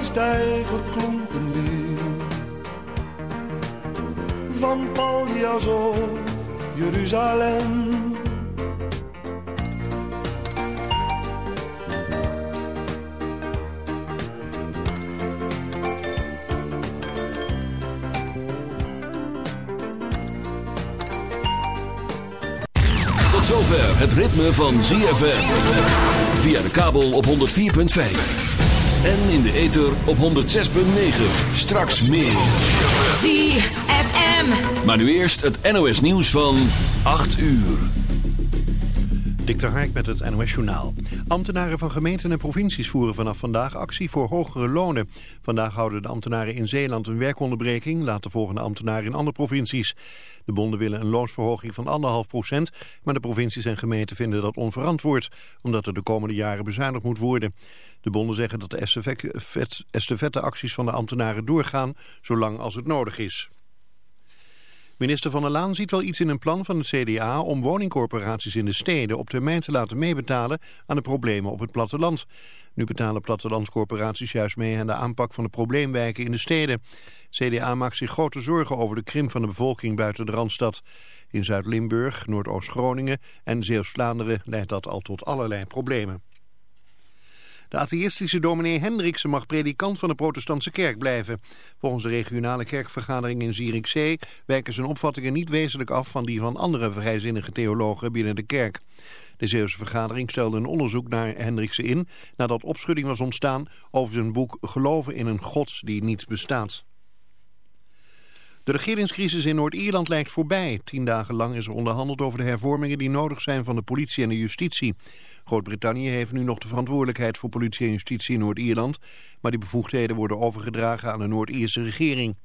Elke stijger klonk een. Van Paljas of Jeruzalem. Tot zover het ritme van ZFM. Via de kabel op 104.5. En in de ether op 106.9. Straks meer. ZFM. Maar nu eerst het NOS nieuws van 8 uur. Dik de Hark met het NOS Journaal. Ambtenaren van gemeenten en provincies voeren vanaf vandaag actie voor hogere lonen. Vandaag houden de ambtenaren in Zeeland een werkonderbreking, laat de volgende ambtenaren in andere provincies. De bonden willen een loonsverhoging van 1,5 procent, maar de provincies en gemeenten vinden dat onverantwoord, omdat er de komende jaren bezuinigd moet worden. De bonden zeggen dat de estafette-acties van de ambtenaren doorgaan, zolang als het nodig is. Minister Van der Laan ziet wel iets in een plan van het CDA om woningcorporaties in de steden op termijn te laten meebetalen aan de problemen op het platteland. Nu betalen plattelandscorporaties juist mee aan de aanpak van de probleemwijken in de steden. CDA maakt zich grote zorgen over de krimp van de bevolking buiten de Randstad. In Zuid-Limburg, Noordoost-Groningen en Zeeuws-Vlaanderen leidt dat al tot allerlei problemen. De atheïstische dominee Hendriksen mag predikant van de protestantse kerk blijven. Volgens de regionale kerkvergadering in Zierikzee wijken zijn opvattingen niet wezenlijk af van die van andere vrijzinnige theologen binnen de kerk. De Zeeuwse vergadering stelde een onderzoek naar Hendriksen in nadat opschudding was ontstaan over zijn boek Geloven in een God die niet bestaat. De regeringscrisis in Noord-Ierland lijkt voorbij. Tien dagen lang is er onderhandeld over de hervormingen die nodig zijn van de politie en de justitie. Groot-Brittannië heeft nu nog de verantwoordelijkheid voor politie en justitie in Noord-Ierland, maar die bevoegdheden worden overgedragen aan de Noord-Ierse regering.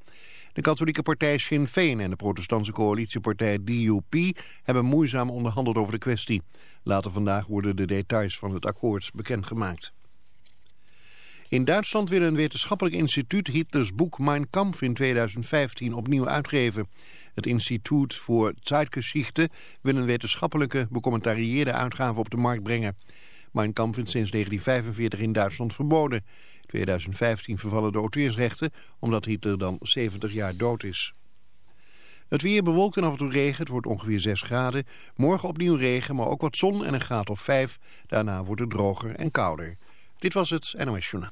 De katholieke partij Sinn Féin en de protestantse coalitiepartij DUP hebben moeizaam onderhandeld over de kwestie. Later vandaag worden de details van het akkoord bekendgemaakt. In Duitsland wil een wetenschappelijk instituut Hitlers boek Mein Kampf in 2015 opnieuw uitgeven. Het Instituut voor Zeitgeschichte wil een wetenschappelijke becommentarieerde uitgave op de markt brengen. Mein Kampf is sinds 1945 in Duitsland verboden. In 2015 vervallen de auteursrechten omdat Hitler dan 70 jaar dood is. Het weer bewolkt en af en toe regen. Het wordt ongeveer 6 graden. Morgen opnieuw regen, maar ook wat zon en een graad of 5. Daarna wordt het droger en kouder. Dit was het NOS Journaal.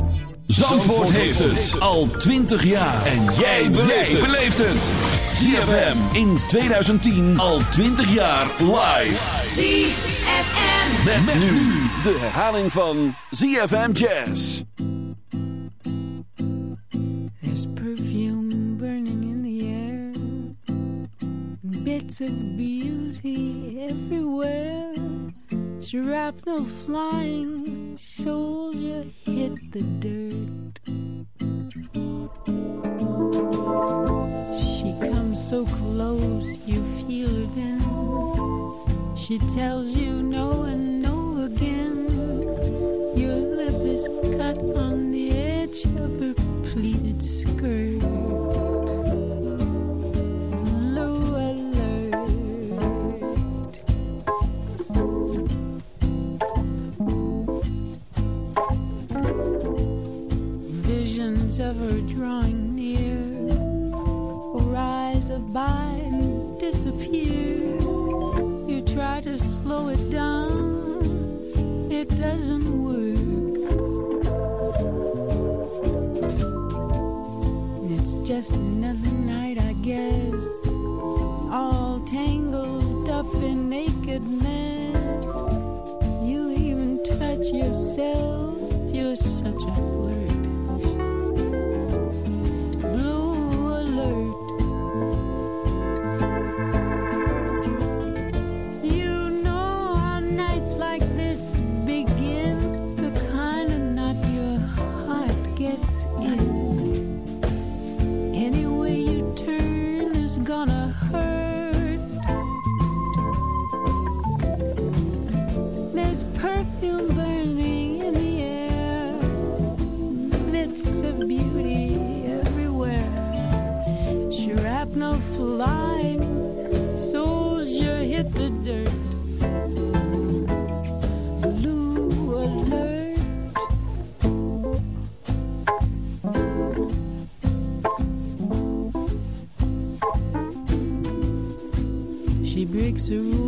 Zandvoort, heeft het al 20 jaar. En jij beleeft het. ZFM in 2010 al 20 jaar live. ZFM. Met, met nu de herhaling van ZFM Jazz. There's perfume burning in the air. Bits of beauty everywhere. Shrapnel flying, soldier hit the dirt. She comes so close, you feel her then. She tells you no and no again. Your lip is cut on the edge of her pleated skirt. Just another night, I guess, all tangled up in nakedness. You even touch yourself, you're such a to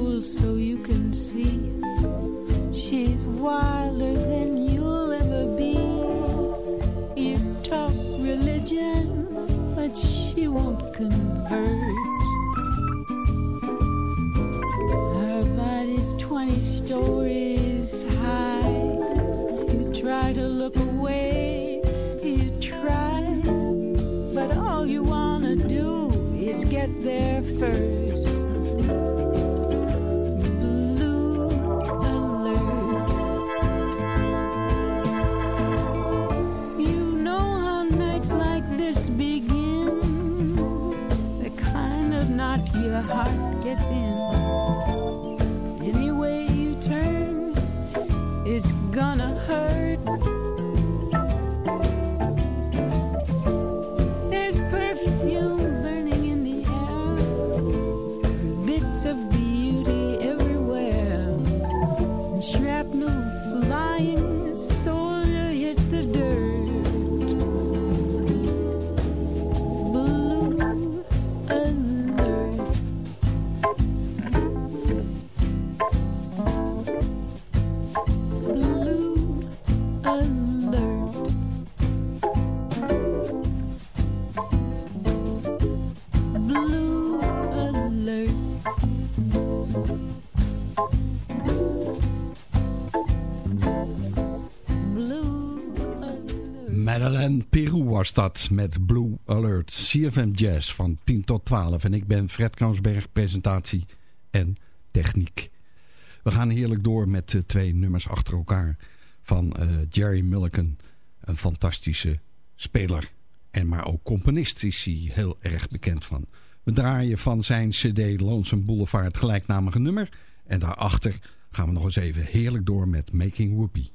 Dat met Blue Alert. CFM Jazz van 10 tot 12. En ik ben Fred Kansberg, presentatie en techniek. We gaan heerlijk door met uh, twee nummers achter elkaar van uh, Jerry Mulligan. Een fantastische speler en maar ook componist is hij heel erg bekend van. We draaien van zijn cd Lonesome Boulevard het gelijknamige nummer. En daarachter gaan we nog eens even heerlijk door met Making Whoopie.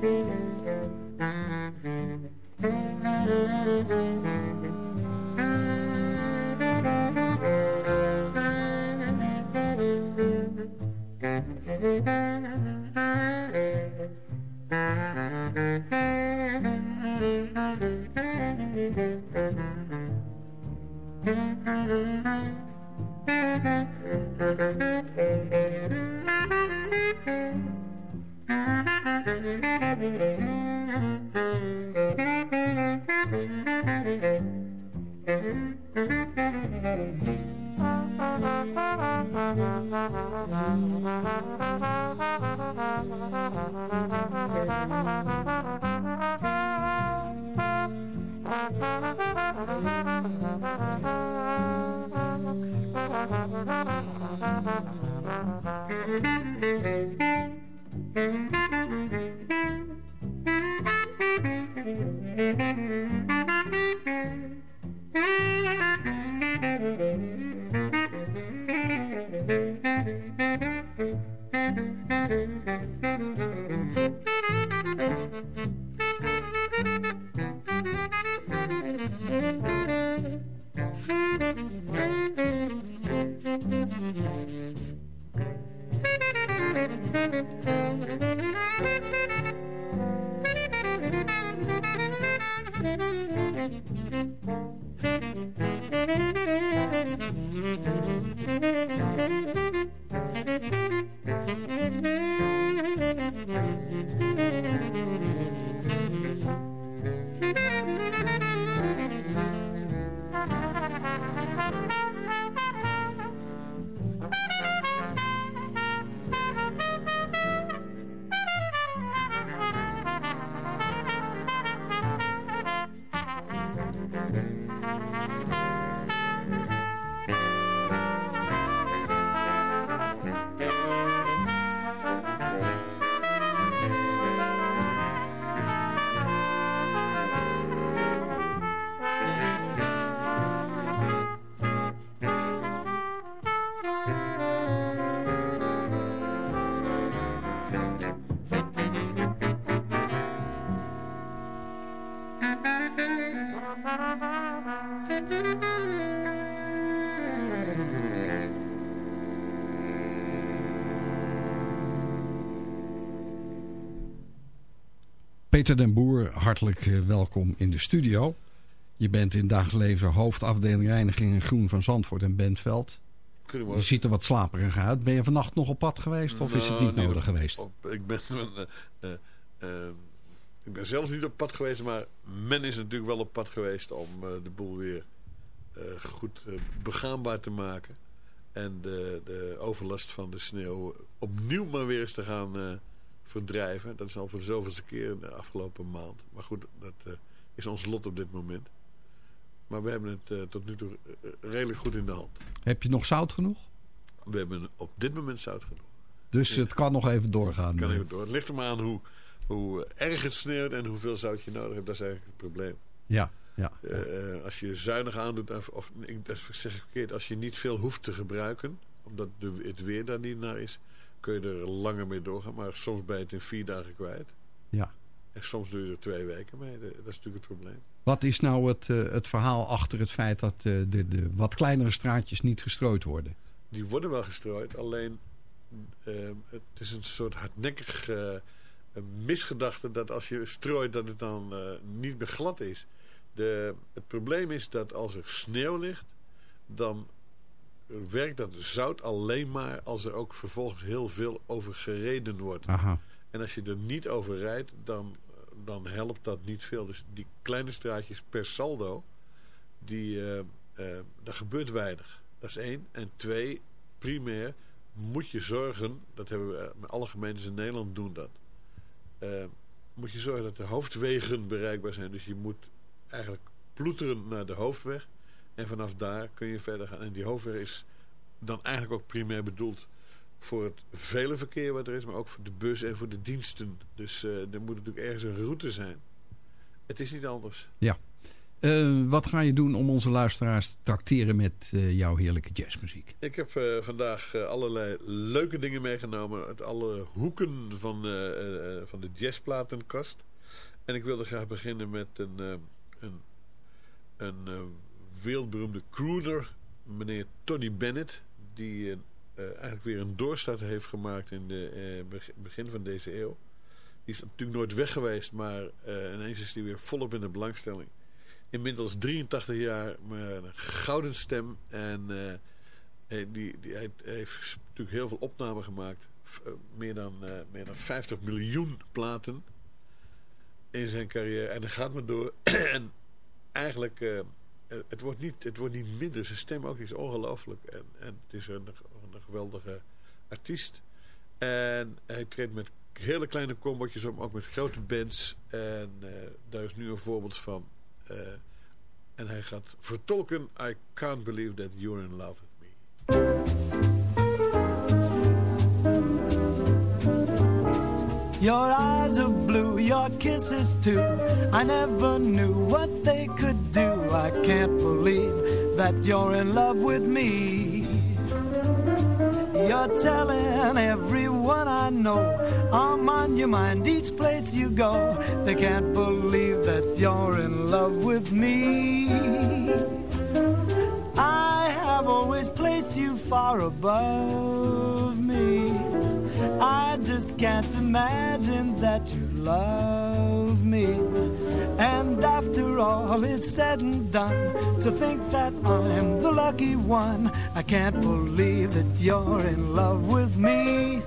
Thank you. Peter den Boer, hartelijk eh, welkom in de studio. Je bent in dagelijks leven hoofdafdeling reiniging en groen van Zandvoort en Bentveld. Je ziet er wat slaperig uit. Ben je vannacht nog op pad geweest of is het niet Nou, nodig geweest? op- ik, ben, eh, ik ben zelf niet op pad geweest, maar men is natuurlijk wel op pad geweest om de boel weer goed begaanbaar te maken. En de, de overlast van de sneeuw opnieuw maar weer eens te gaan verdrijven. Dat is al voor de zoveelste keer de afgelopen maand. Maar goed, dat eh, is ons lot op dit moment. Maar we hebben het eh, tot nu toe eh, redelijk goed in de hand. Heb je nog zout genoeg? We hebben op dit moment zout genoeg. Dus het kan nog even doorgaan. kan even door. Het ligt er maar aan hoe, hoe erg het sneeuwt en hoeveel zout je nodig hebt. Dat is eigenlijk het probleem. Ja, ja. Als je zuinig aandoet, of, of ik, dat zeg ik verkeerd, als je niet veel hoeft te gebruiken, omdat de, het weer daar niet naar is, kun je er langer mee doorgaan. Maar soms ben je het in vier dagen kwijt. Ja. En soms doe je er twee weken mee. Dat is natuurlijk het probleem. Wat is nou het, eh, het verhaal achter het feit dat eh, de, de wat kleinere straatjes niet gestrooid worden? Die worden wel gestrooid, alleen eh, het is een soort hardnekkig eh, misgedachte dat als je strooit dat het dan niet meer glad is. De, het probleem is dat als er sneeuw ligt, dan werkt dat zout alleen maar als er ook vervolgens heel veel over gereden wordt. Aha. En als je er niet over rijdt, dan, dan helpt dat niet veel. Dus die kleine straatjes per saldo, die, eh, eh, daar gebeurt weinig. Dat is één. En twee, primair moet je zorgen, dat hebben we, eh, alle gemeentes in Nederland doen dat. eh, moet je zorgen dat de hoofdwegen bereikbaar zijn. Dus je moet eigenlijk ploeteren naar de hoofdweg. En vanaf daar kun je verder gaan. En die hoofdweg is dan eigenlijk ook primair bedoeld voor het vele verkeer wat er is, maar ook voor de bus en voor de diensten. Dus eh, er moet natuurlijk ergens een route zijn. Het is niet anders. Ja. Eh, wat ga je doen om onze luisteraars te tracteren met eh, jouw heerlijke jazzmuziek? Ik heb vandaag allerlei leuke dingen meegenomen uit alle hoeken van, van de jazzplatenkast. En ik wilde graag beginnen met een, een, een wereldberoemde crooner, meneer Tony Bennett, die een, eh, eigenlijk weer een doorstart heeft gemaakt in het begin van deze eeuw. Die is natuurlijk nooit weg geweest, maar eh, ineens is hij weer volop in de belangstelling. Inmiddels 83 jaar, maar een gouden stem. En eh, eh, die, die, hij heeft natuurlijk heel veel opnamen gemaakt. Eh, meer, dan, eh, meer dan 50 miljoen platen in zijn carrière. En hij gaat maar door. en eigenlijk, eh, eh, het, wordt niet, het wordt niet minder. Zijn stem ook is ongelooflijk. En, en het is een, een geweldige artiest. En hij treedt met hele kleine combotjes op, ook met grote bands. En eh, daar is nu een voorbeeld van. Eh, en hij gaat vertolken I can't believe that you're in love with me. Your eyes are blue, your kisses too. I never knew what they could do. I can't believe that you're in love with me. You're telling everyone I know I'm on your mind each place you go. They can't believe that you're in love with me. I have always placed you far above me. Just can't imagine that you love me. And after all is said and done, to think that I'm the lucky one, I can't believe that you're in love with me.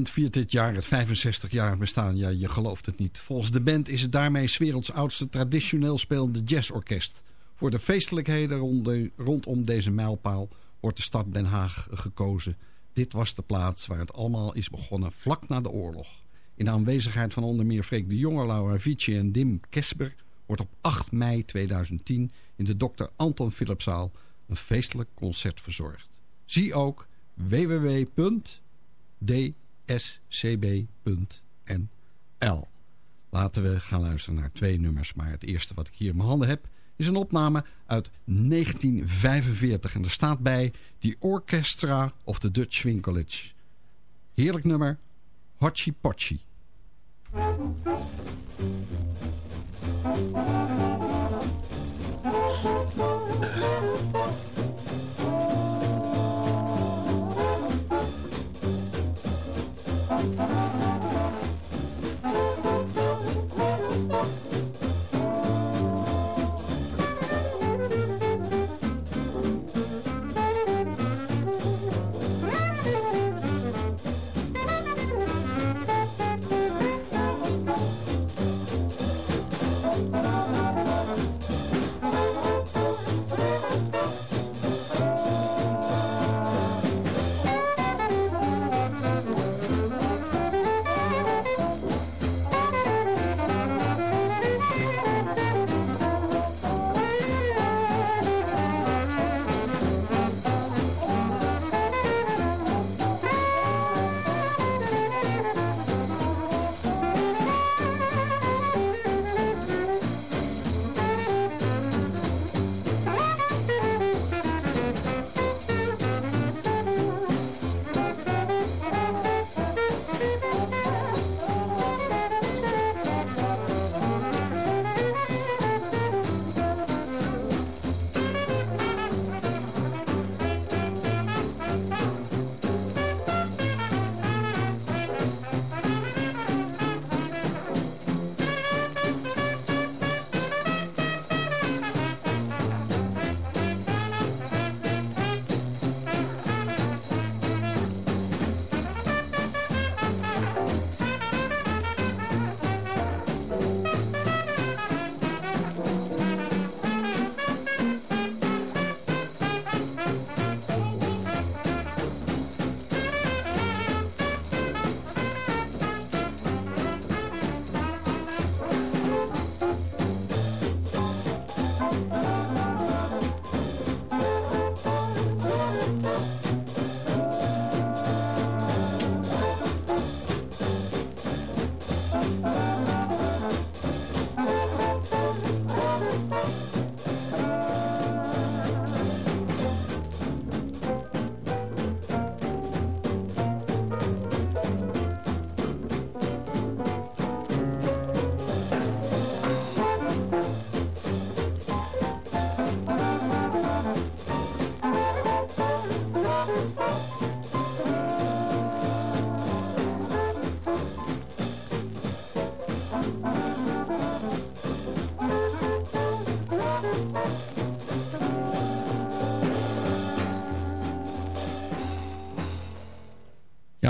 Band viert dit jaar het 65-jarig bestaan. Ja, je gelooft het niet. Volgens de band is het daarmee 's werelds oudste traditioneel spelende jazzorkest. Voor de feestelijkheden rond- rondom deze mijlpaal wordt de stad Den Haag gekozen. Dit was de plaats waar het allemaal is begonnen vlak na de oorlog. In de aanwezigheid van onder meer Freek de Jonge, Laura Vici en Dim Kesper... wordt op 8 mei 2010 in de Dr. Anton Philipszaal een feestelijk concert verzorgd. Zie ook www.dscb.nl Laten we gaan luisteren naar twee nummers. Maar het eerste wat ik hier in mijn handen heb is een opname uit 1945. En er staat bij The Orchestra of the Dutch Swing College. Heerlijk nummer, Hachi Pochi.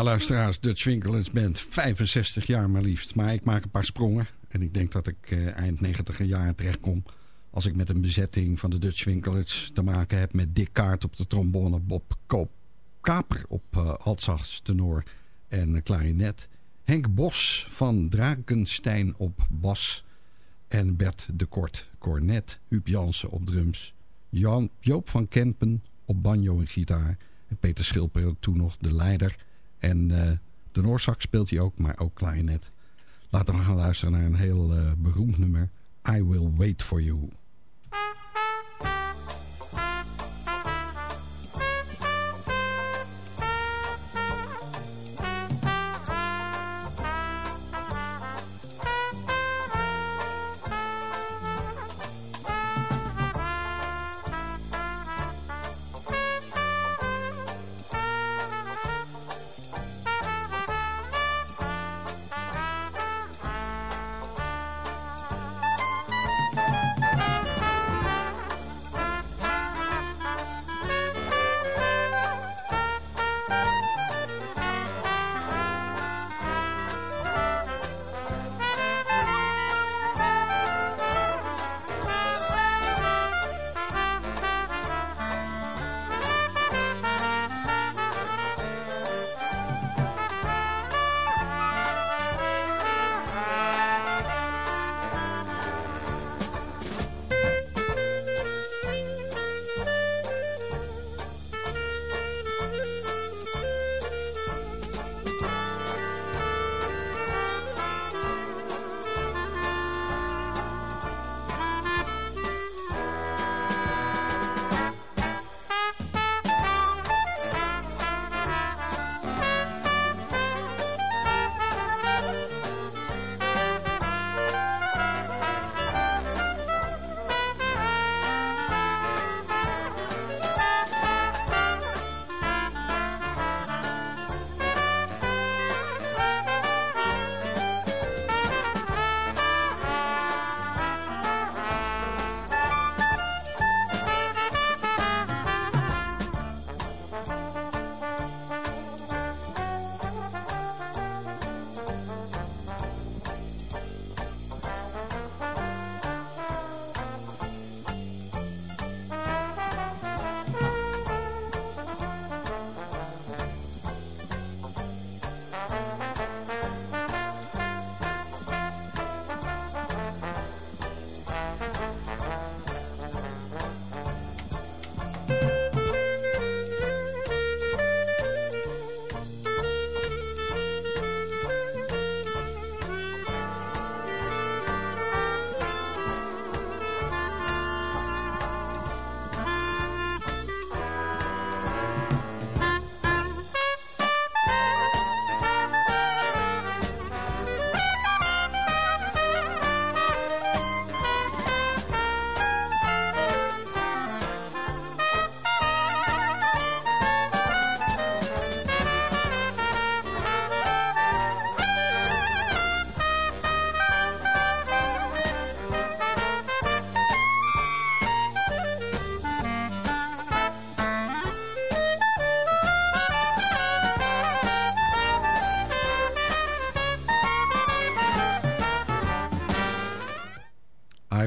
Ja, luisteraars, Dutch Winkelens Band, 65 jaar maar liefst. Maar ik maak een paar sprongen. En ik denk dat ik eh, eind 90 jaar terechtkom... als ik met een bezetting van de Dutch Winkelens te maken heb... met Dick Kaart op de trombone, Bob Kaper op uh, altsas tenor en klarinet... Henk Bos van Drakenstein op bas... en Bert de Kort cornet, Huub Jansen op drums... Jan, Joop van Kempen op banjo en gitaar... en Peter Schilper toen nog de leider... En uh, de Noorzak speelt hij ook, maar ook klarinet. Laten we gaan luisteren naar een heel uh, beroemd nummer. I Will Wait For You.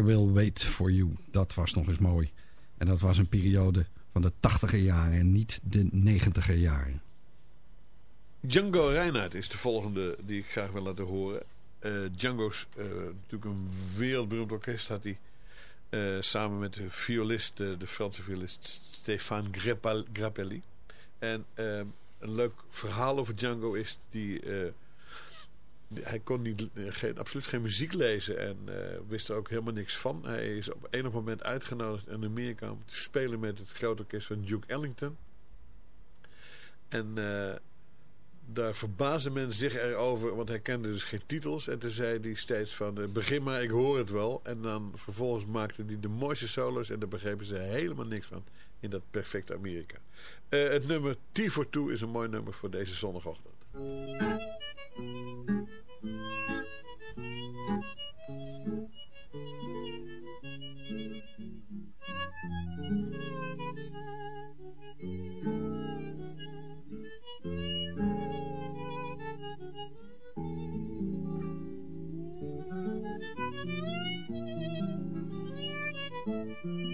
I Will Wait For You. Dat was nog eens mooi. En dat was een periode van de tachtiger jaren en niet de negentiger jaren. Django Reinhardt is de volgende die ik graag wil laten horen. Uh, Django's, uh, natuurlijk een wereldberoemd orkest had hij. Uh, samen met de violist, de, Franse violist Stéphane Grappelli. En een leuk verhaal over Django is die... hij kon niet, geen, absoluut geen muziek lezen en wist er ook helemaal niks van. Hij is op enig moment uitgenodigd in Amerika om te spelen met het grote orkest van Duke Ellington. En daar verbaasde men zich erover, want hij kende dus geen titels. En toen zei hij steeds van, eh, begin maar, ik hoor het wel. En dan vervolgens maakte hij de mooiste solos en daar begrepen ze helemaal niks van in dat perfecte Amerika. Het nummer T for Two is een mooi nummer voor deze zondagochtend. thank mm -hmm. you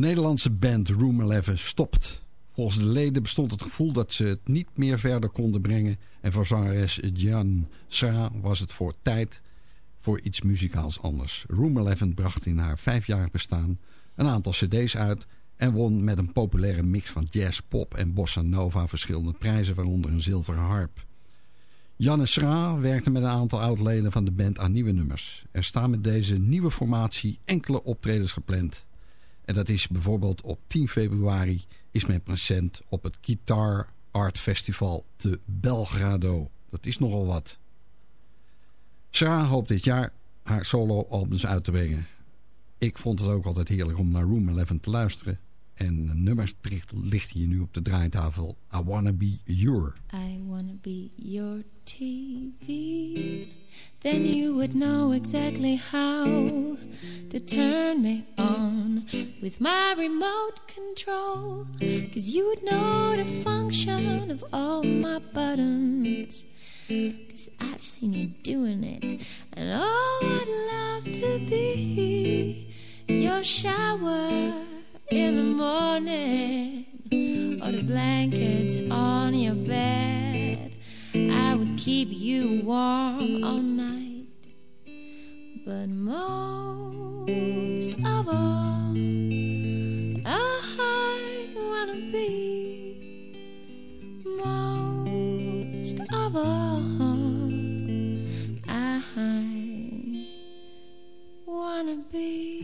Nederlandse band Room 11 stopt. Volgens de leden bestond het gevoel dat ze het niet meer verder konden brengen. En voor zangeres Jan Sa was het voor tijd voor iets muzikaals anders. Room 11 bracht in haar vijfjarig bestaan een aantal cd's uit... en won met een populaire mix van jazz, pop en bossa nova verschillende prijzen... waaronder een zilveren harp. Janne Sra werkte met een aantal oudleden van de band aan nieuwe nummers. Er staan met deze nieuwe formatie enkele optredens gepland... En dat is bijvoorbeeld op 10 februari is men present op het Guitar Art Festival te Belgrado. Dat is nogal wat. Sarah hoopt dit jaar haar solo-albums uit te brengen. Ik vond het ook altijd heerlijk om naar Room 11 te luisteren. En de nummersplicht ligt hier nu op de draaitafel. I Wanna Be Your. I wanna be your TV. Then you would know exactly how to turn me on with my remote control. Cause you would know the function of all my buttons. Cause I've seen you doing it. And oh, I'd love to be your shower in the morning or the blankets on your bed. I would keep you warm all night, but most of all, I wanna be most of all, I wanna be.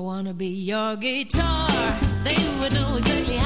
I wanna be your guitar. They would know exactly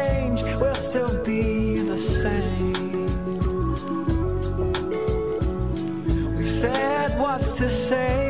change, we'll still be the same. We've said what's to say.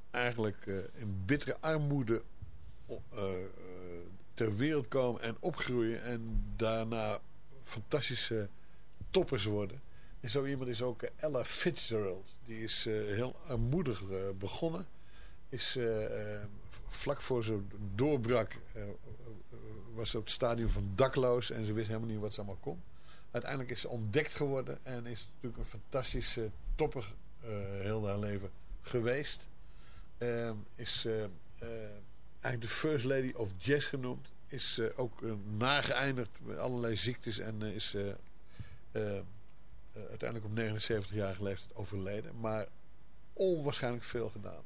eigenlijk eh, in bittere armoede eh, eh, ter wereld komen en opgroeien en daarna fantastische toppers worden. En zo iemand is ook Ella Fitzgerald. Die is heel armoedig begonnen. Is vlak voor ze doorbrak was ze op het stadium van dakloos en ze wist helemaal niet wat ze allemaal kon. Uiteindelijk is ze ontdekt geworden en is natuurlijk een fantastische topper heel haar leven geweest. Ehm, is eh, eh, eigenlijk de first lady of jazz genoemd. Is eh, ook eh, nageëindigd met allerlei ziektes en eh, is uiteindelijk op 79-jarige leeftijd overleden. Maar onwaarschijnlijk veel gedaan.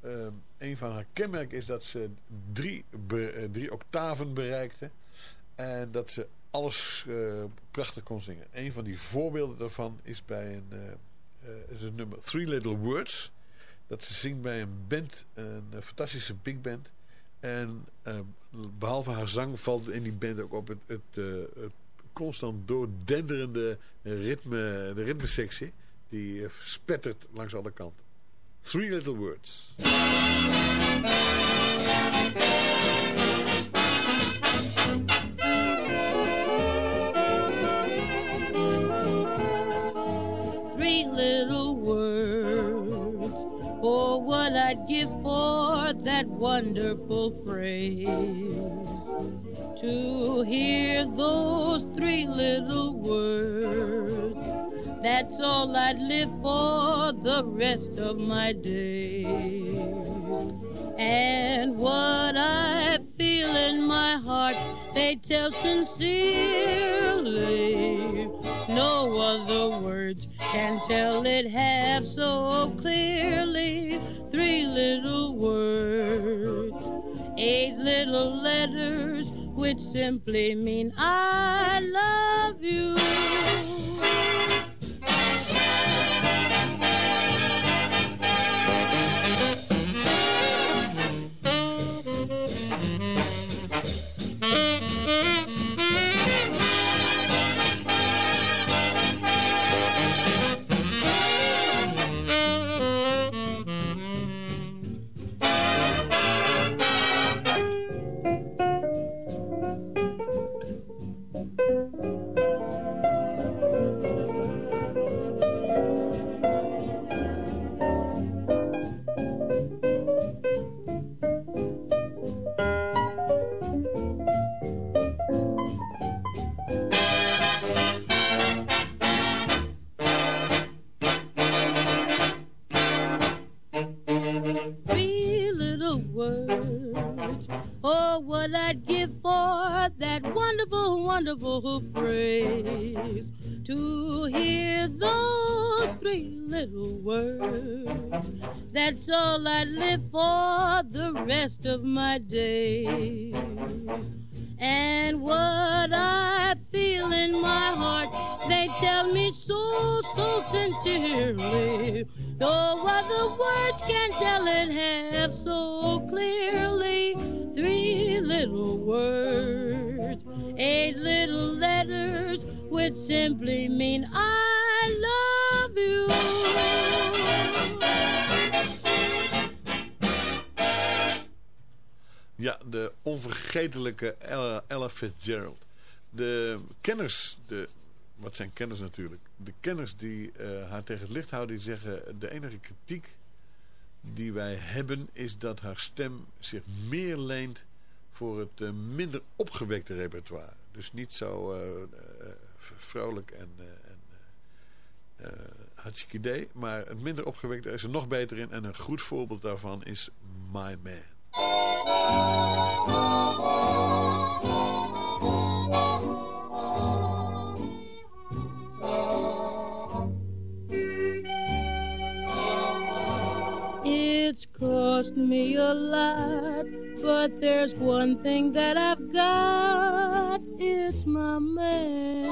Ehm, een van haar kenmerken is dat ze drie, be- eh, drie octaven bereikte. En dat ze alles prachtig kon zingen. Een van die voorbeelden daarvan is bij een, is het nummer Three Little Words. Dat ze zingt bij een band, een eh, fantastische big band. En eh, behalve haar zang valt in die band ook op het, het, eh, constant doordenderende ritme, de ritmesectie. Die eh, spettert langs alle kanten. Three Little Words. I'd give for that wonderful phrase. To hear those three little words. That's all I'd live for the rest of my days. And what I feel in my heart, they tell sincerely. No other words can tell it half so clearly. Three little words, eight little letters, which simply mean I love you. বহু onvergetelijke Ella, Fitzgerald. De kenners, de, wat zijn kenners natuurlijk? De kenners die eh, haar tegen het licht houden, die zeggen... de enige kritiek die wij hebben is dat haar stem zich meer leent voor het eh, minder opgewekte repertoire. Dus niet zo eh, vrolijk en, en hartstikke idee. Maar het minder opgewekte is er nog beter in. En een goed voorbeeld daarvan is My Man. It's cost me a lot, but there's one thing that I've got. It's my man.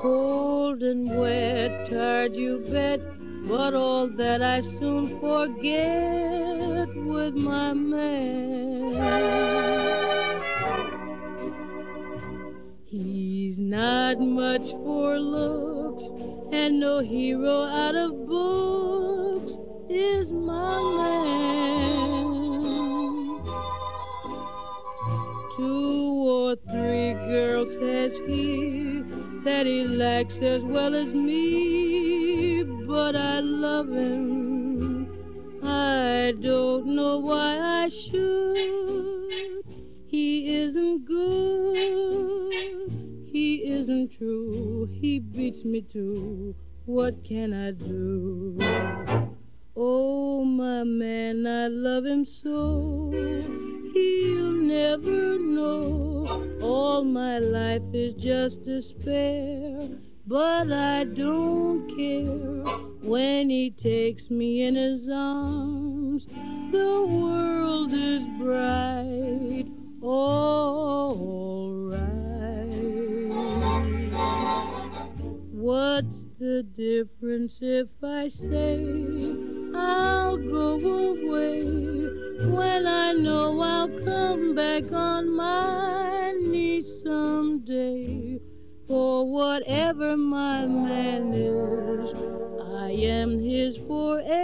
Cold and wet, tired you bet, but all that I soon forget with my man. He's not much for looks, and no hero out of books is my man. Two or three girls has he that he likes as well as me, but I love him. I don't know why I should. He isn't good. He isn't true. He beats me too. What can I do? Oh, my man, I love him so. He'll never know. All my life is just despair. But I don't care when he takes me in his arms. The world is bright. All right. What's the difference if I say I'll go away when I know I'll come back on my knees someday? For whatever my man is, I am his forevermore.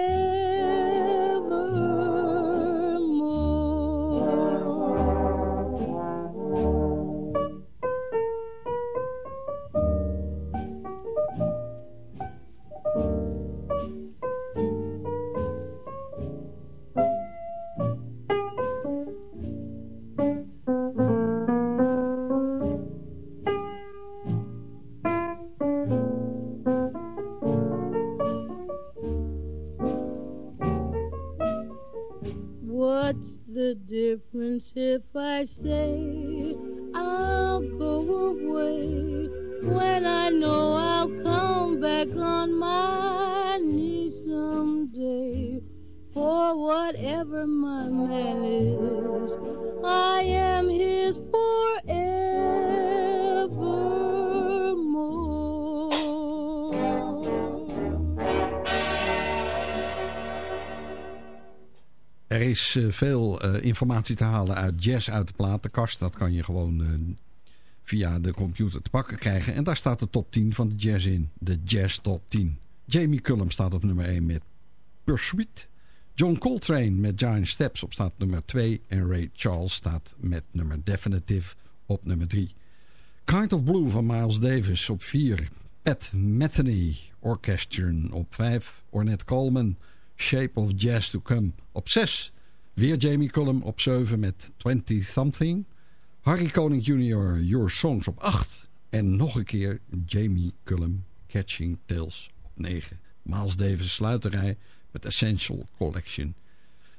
Is eh, veel eh, informatie te halen uit jazz uit de platenkast. Dat kan je gewoon eh, via de computer te pakken krijgen. En daar staat de top 10 van de jazz in. De jazz top 10. Jamie Cullum staat op nummer 1 met Pursuit. John Coltrane met Giant Steps op staat nummer 2. En Ray Charles staat met nummer Definitive op nummer 3. Kind of Blue van Miles Davis op 4. Pat Metheny Orchestration op 5. Ornette Coleman Shape of Jazz to Come op 6. Weer Jamie Cullum op 7 met 20 Something. Harry Koning Jr. Your Songs op 8. En nog een keer Jamie Cullum Catching Tales op 9. Miles Davis sluiterij met Essential Collection.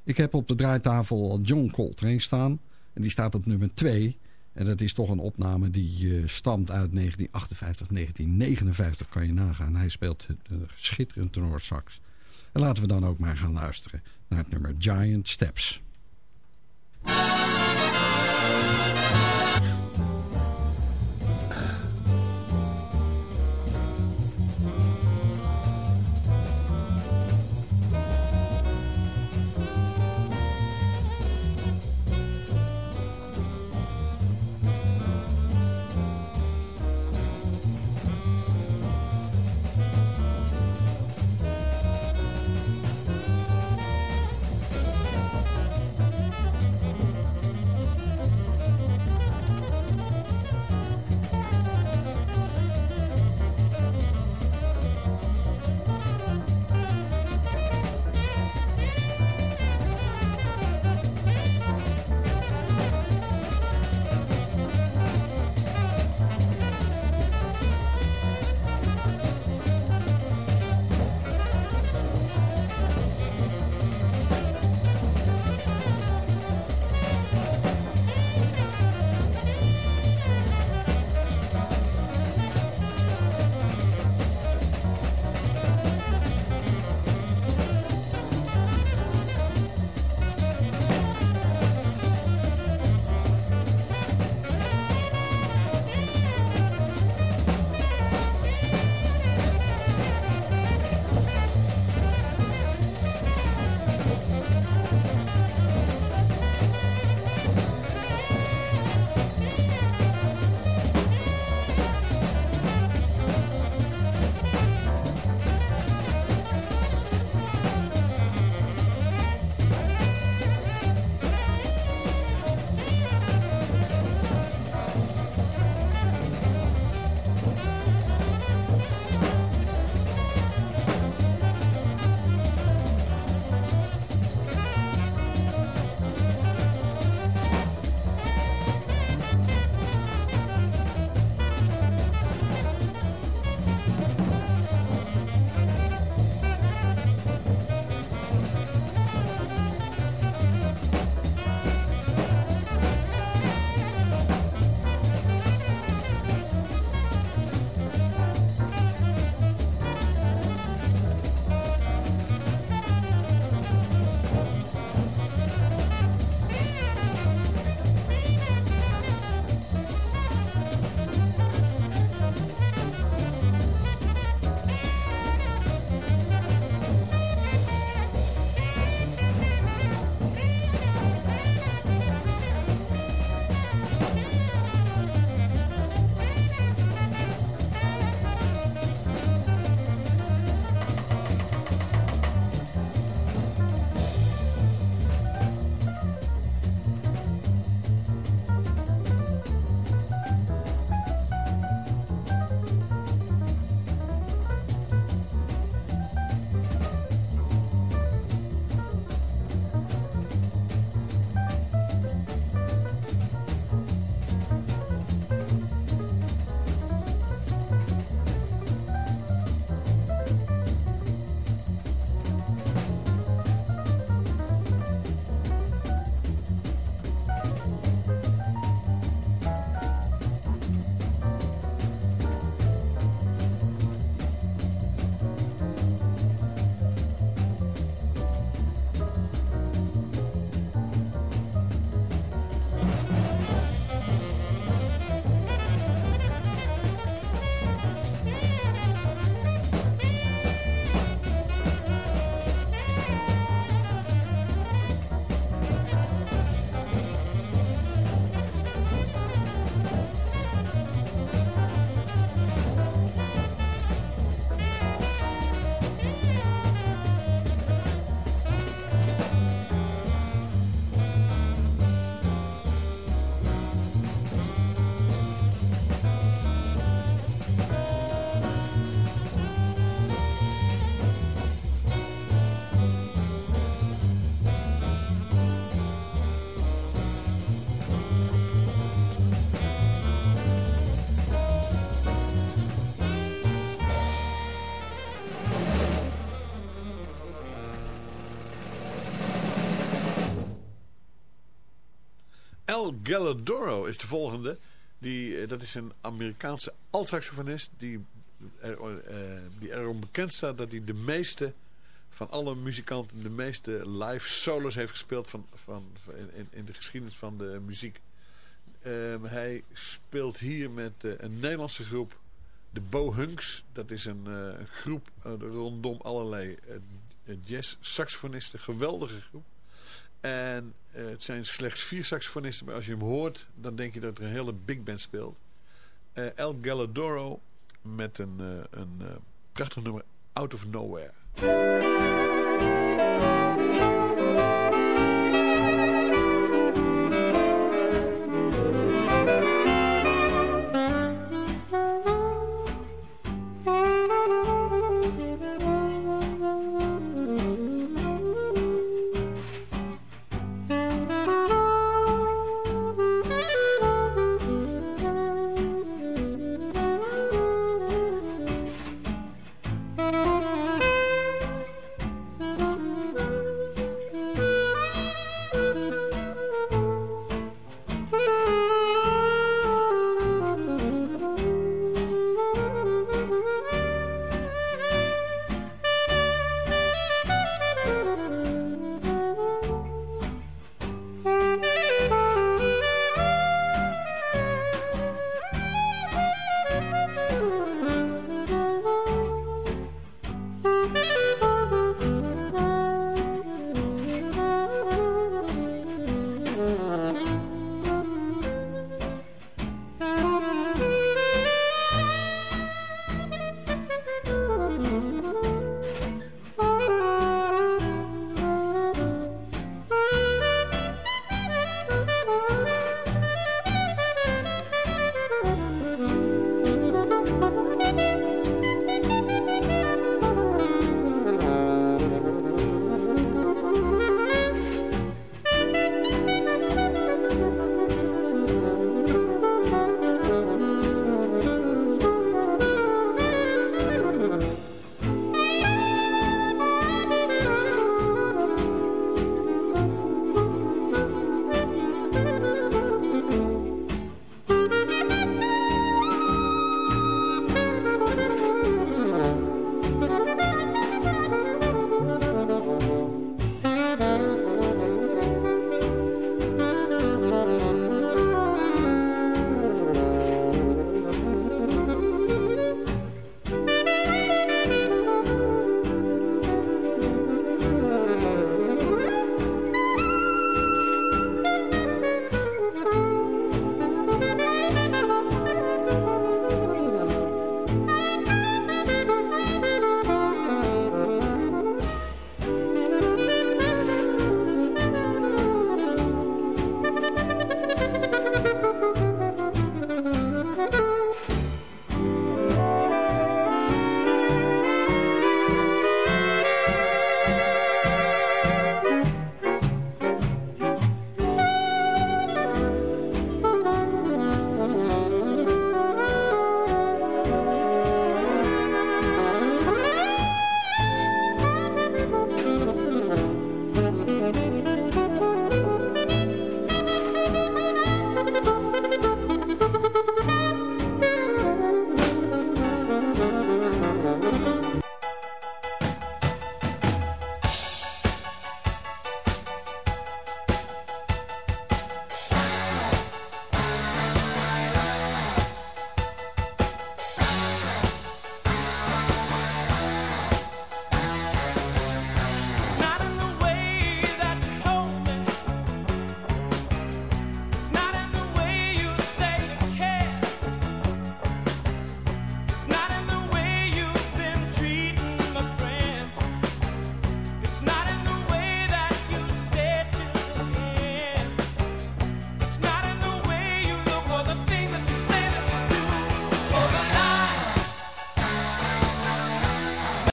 Ik heb op de draaitafel John Coltrane staan. En die staat op nummer 2. En dat is toch een opname die uh, stamt uit 1958, 1959 kan je nagaan. Hij speelt uh, schitterend tenorsax. En laten we dan ook maar gaan luisteren naar het nummer Giant Steps. El Galladoro is de volgende. Die, eh, dat is een Amerikaanse altsaxofonist die, er, eh, die erom bekend staat dat hij de meeste van alle muzikanten de meeste live solos heeft gespeeld van, van, in, in de geschiedenis van de muziek. Ehm, hij speelt hier met eh, een Nederlandse groep, de Bohunks. Dat is een eh, groep eh, rondom allerlei eh, jazz-saxofonisten. Geweldige groep. En eh, het zijn slechts vier saxofonisten, maar als je hem hoort, dan denk je dat er een hele big band speelt. Eh, El Galladoro met een, eh, een prachtig nummer Out of Nowhere.